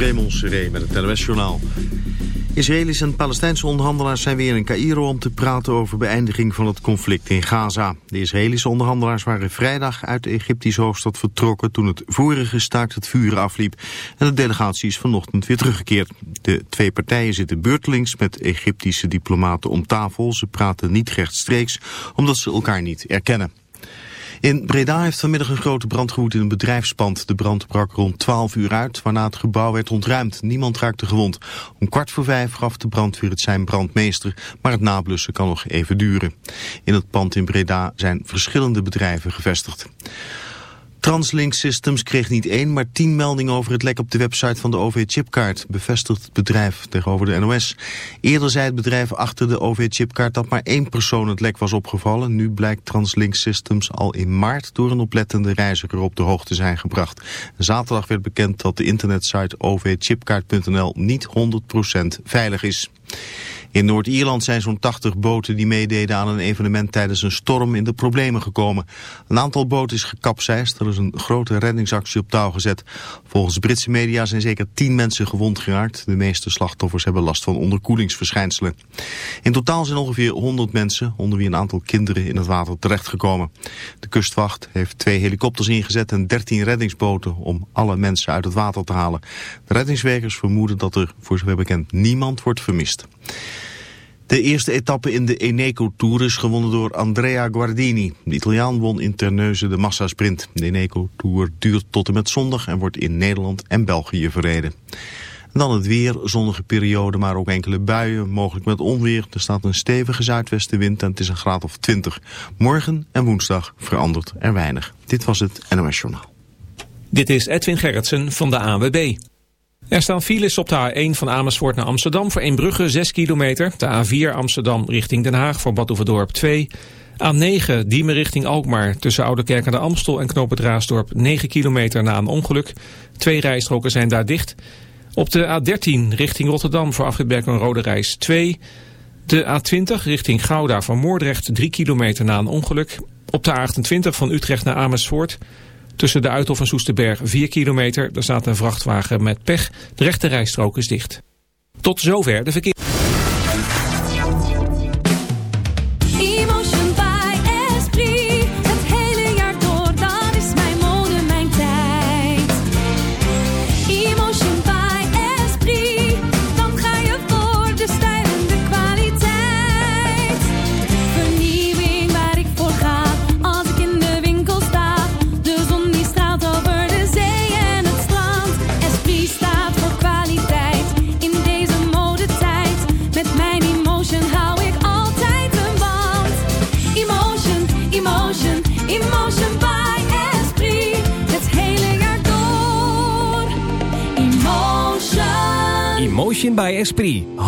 Raymond Seré met het NOS-journaal. Israëlische en Palestijnse onderhandelaars zijn weer in Cairo om te praten over beëindiging van het conflict in Gaza. De Israëlische onderhandelaars waren vrijdag uit de Egyptische hoofdstad vertrokken toen het vorige staakt het vuren afliep. En de delegatie is vanochtend weer teruggekeerd. De twee partijen zitten beurtelings met Egyptische diplomaten om tafel. Ze praten niet rechtstreeks omdat ze elkaar niet erkennen. In Breda heeft vanmiddag een grote brand gewoed in een bedrijfspand. De brand brak rond 12 uur uit, waarna het gebouw werd ontruimd. Niemand raakte gewond. Om kwart voor vijf gaf de brandweer het zijn brandmeester, maar het nablussen kan nog even duren. In het pand in Breda zijn verschillende bedrijven gevestigd. Translink Systems kreeg niet één, maar tien meldingen over het lek op de website van de OV-chipkaart, bevestigt het bedrijf tegenover de NOS. Eerder zei het bedrijf achter de OV-chipkaart dat maar één persoon het lek was opgevallen. Nu blijkt Translink Systems al in maart door een oplettende reiziger op de hoogte zijn gebracht. Zaterdag werd bekend dat de internetsite ovchipkaart.nl niet 100% veilig is. In Noord-Ierland zijn zo'n 80 boten die meededen aan een evenement tijdens een storm in de problemen gekomen. Een aantal boten is gekapseist, er is een grote reddingsactie op touw gezet. Volgens Britse media zijn zeker 10 mensen gewond geraakt. De meeste slachtoffers hebben last van onderkoelingsverschijnselen. In totaal zijn ongeveer 100 mensen, onder wie een aantal kinderen, in het water terechtgekomen. De kustwacht heeft twee helikopters ingezet en 13 reddingsboten om alle mensen uit het water te halen. De reddingswerkers vermoeden dat er, voor zover bekend, niemand wordt vermist. De eerste etappe in de Eneco Tour is gewonnen door Andrea Guardini. De Italiaan won in Terneuzen de massasprint. De Eneco Tour duurt tot en met zondag en wordt in Nederland en België verreden. dan het weer, zonnige periode, maar ook enkele buien, mogelijk met onweer. Er staat een stevige zuidwestenwind en het is een graad of 20. Morgen en woensdag verandert er weinig. Dit was het NOS Journaal. Dit is Edwin Gerritsen van de AWB. Er staan files op de A1 van Amersfoort naar Amsterdam voor Eembrugge 6 kilometer. De A4 Amsterdam richting Den Haag voor Badhoevedorp 2. A9 Diemen richting Alkmaar tussen Oudekerk aan de Amstel en Knoop het Raasdorp 9 kilometer na een ongeluk. Twee rijstroken zijn daar dicht. Op de A13 richting Rotterdam voor Afritberg een rode reis 2. De A20 richting Gouda van Moordrecht 3 kilometer na een ongeluk. Op de A28 van Utrecht naar Amersfoort Tussen de Uithof en Soesterberg 4 kilometer. Daar staat een vrachtwagen met pech. De rechte rijstrook is dicht. Tot zover de verkeer.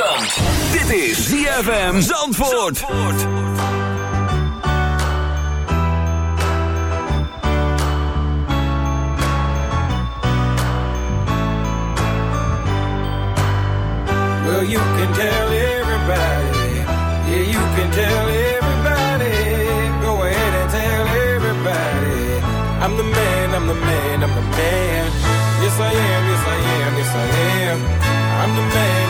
Zandvoort. Dit is ZFM Zandvoort. Zandvoort. Well, you can tell everybody. Yeah, you can tell everybody. Go ahead and tell everybody. I'm the man, I'm the man, I'm the man. Yes, I am, yes, I am, yes, I am. I'm the man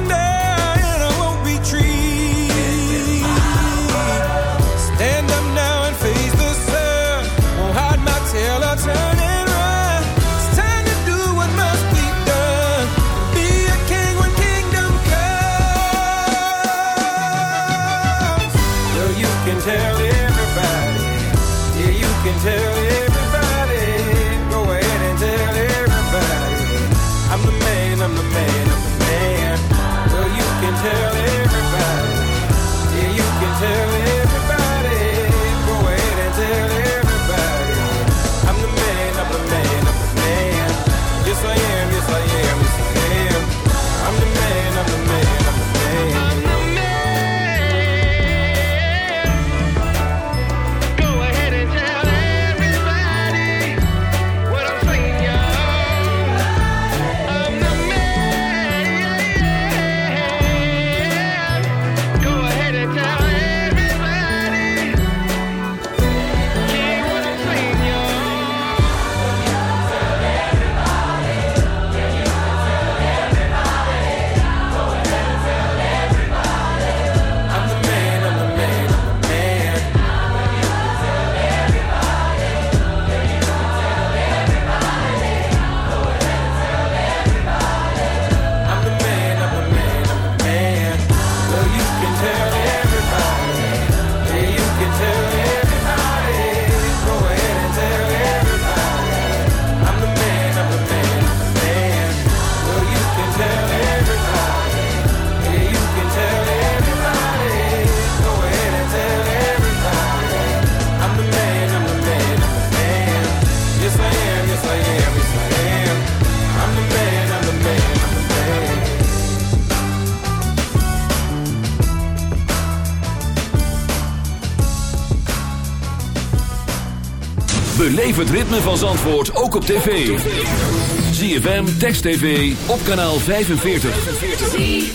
winter Beleef het ritme van Zandvoort ook op tv. ZFM, Text TV, op kanaal 45.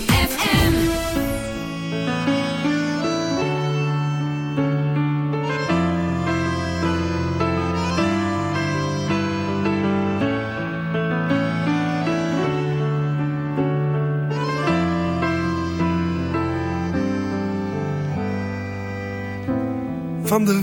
Van de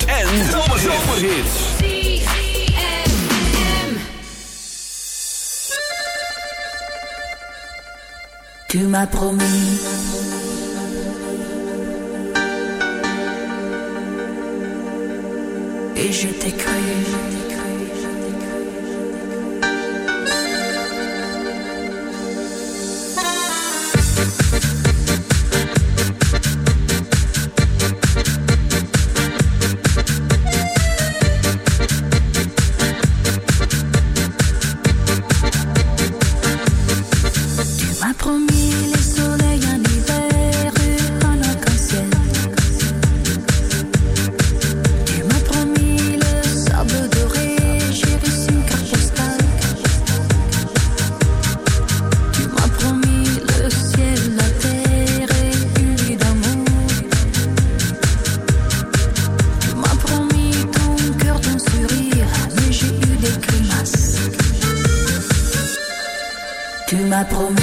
La.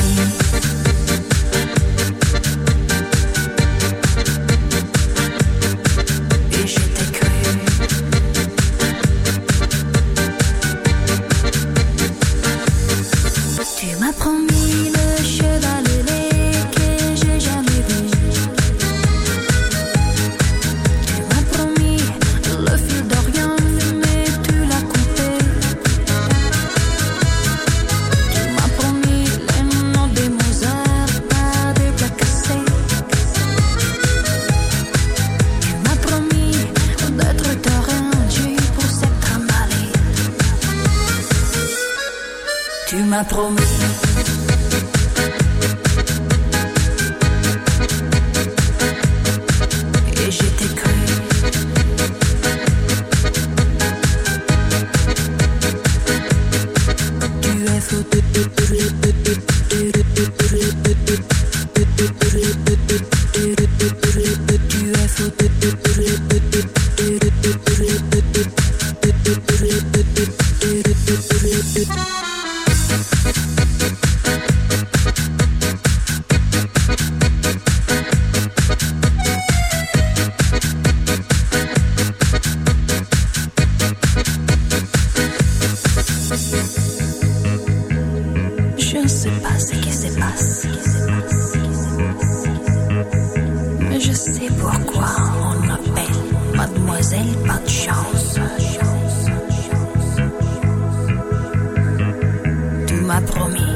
Tu ma promis,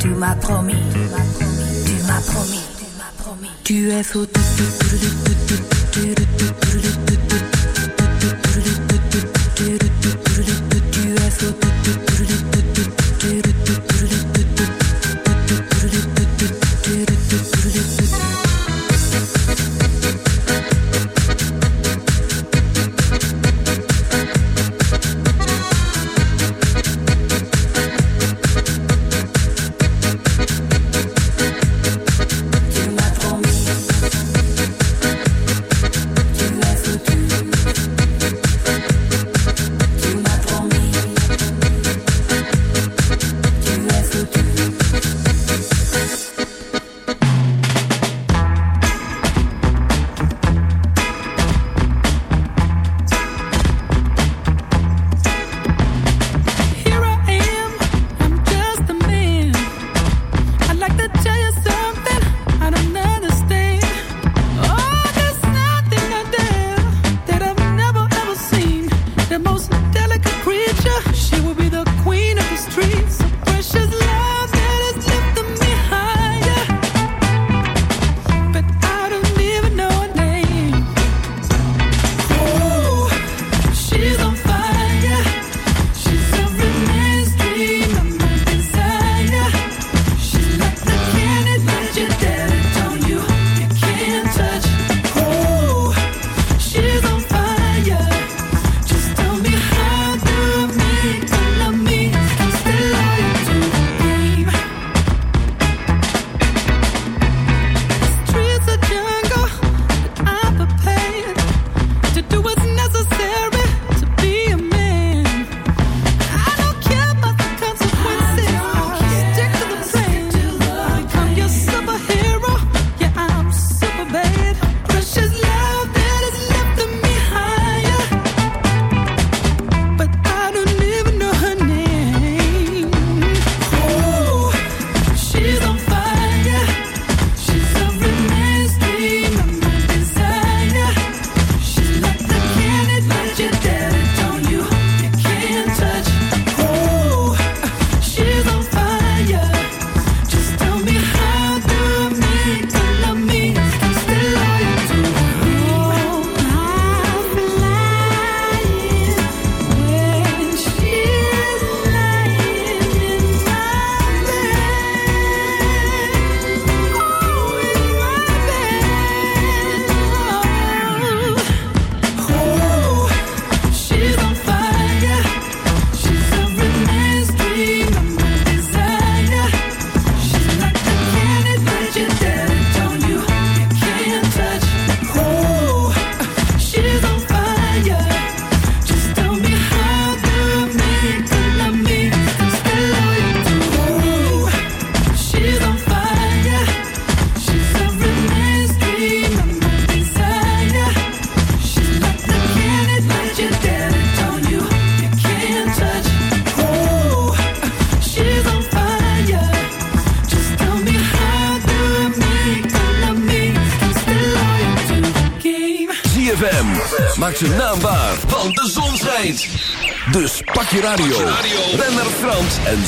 tu ma promis, tu ma promis, tu es fou.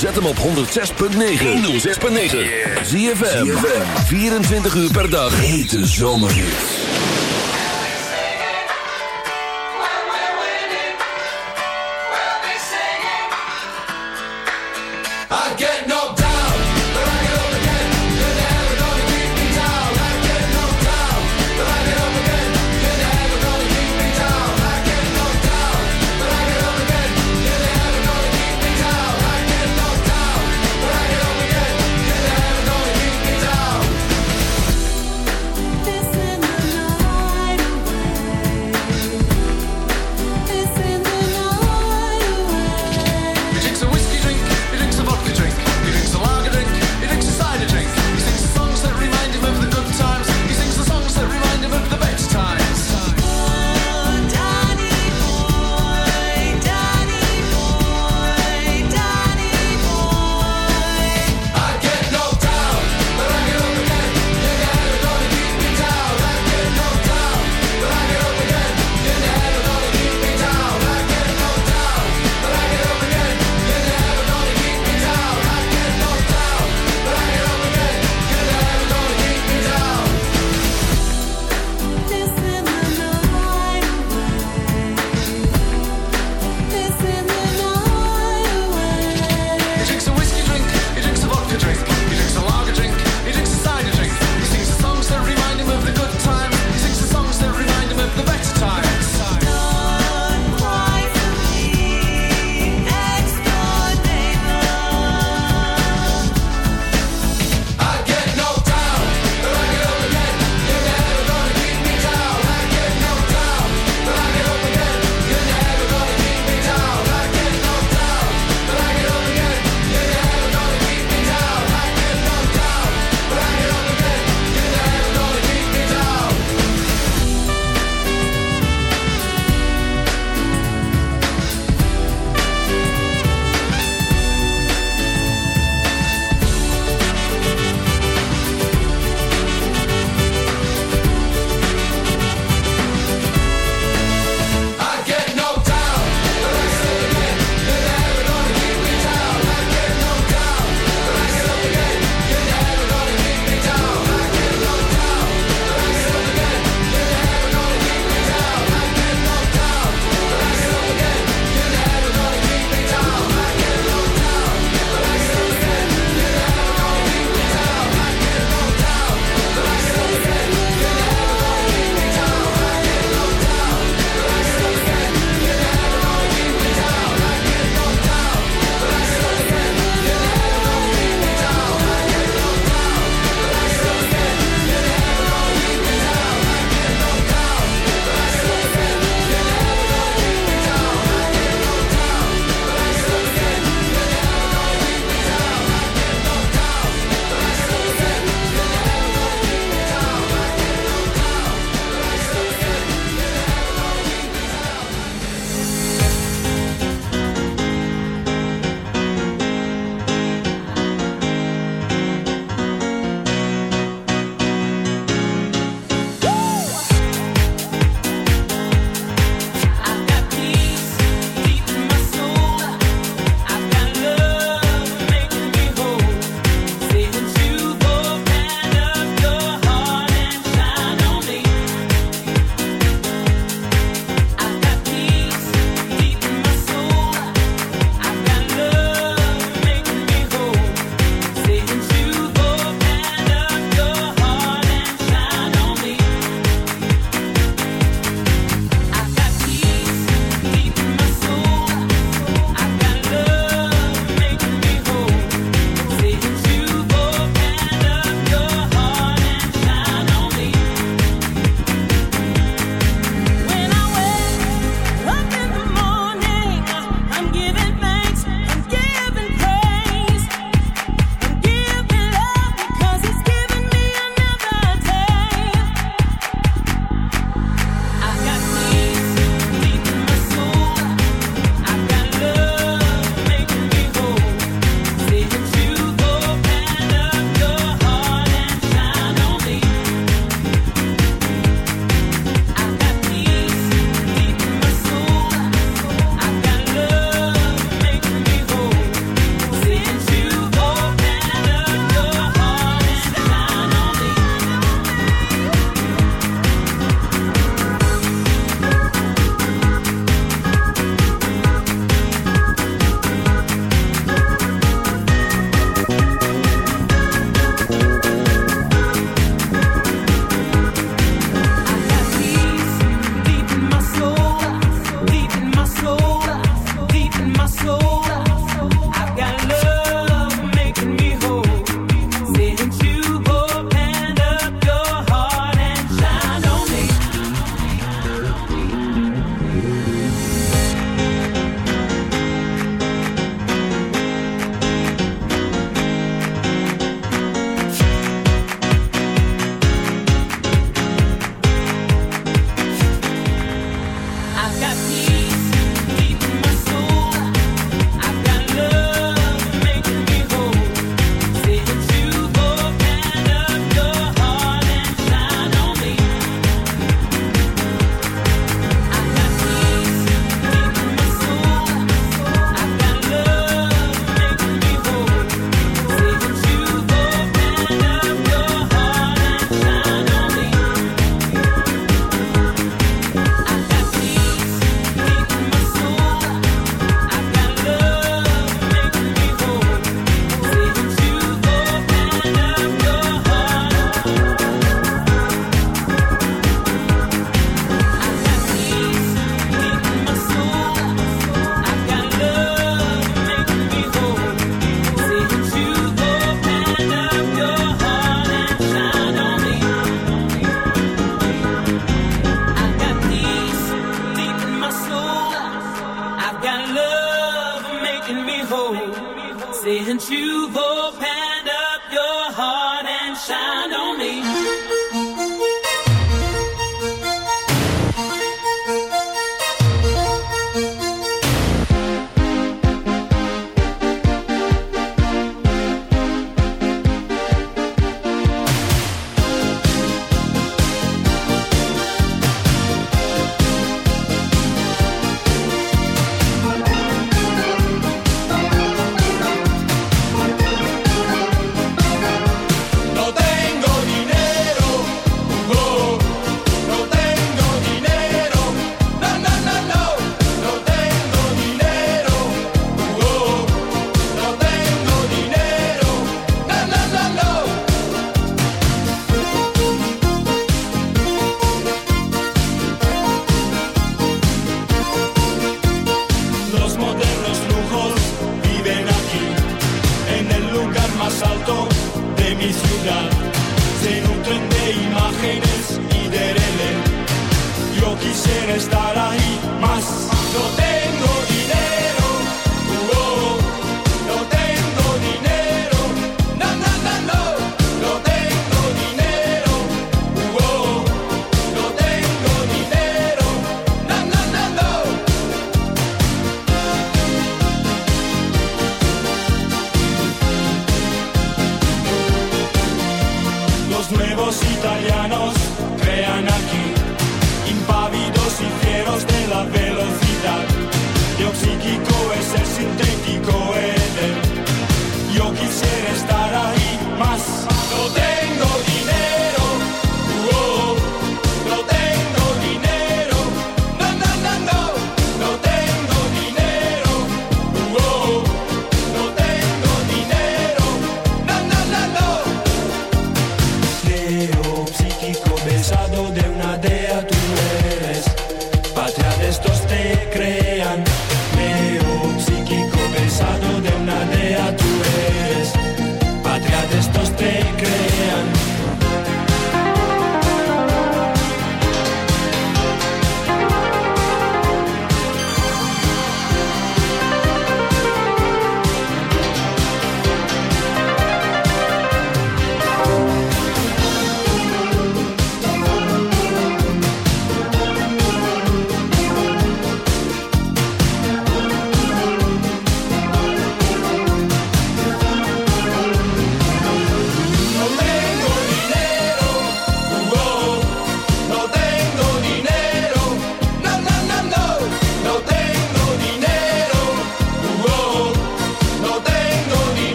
Zet hem op 106.9. 106.9. Zie je 24 uur per dag. Hete zomer.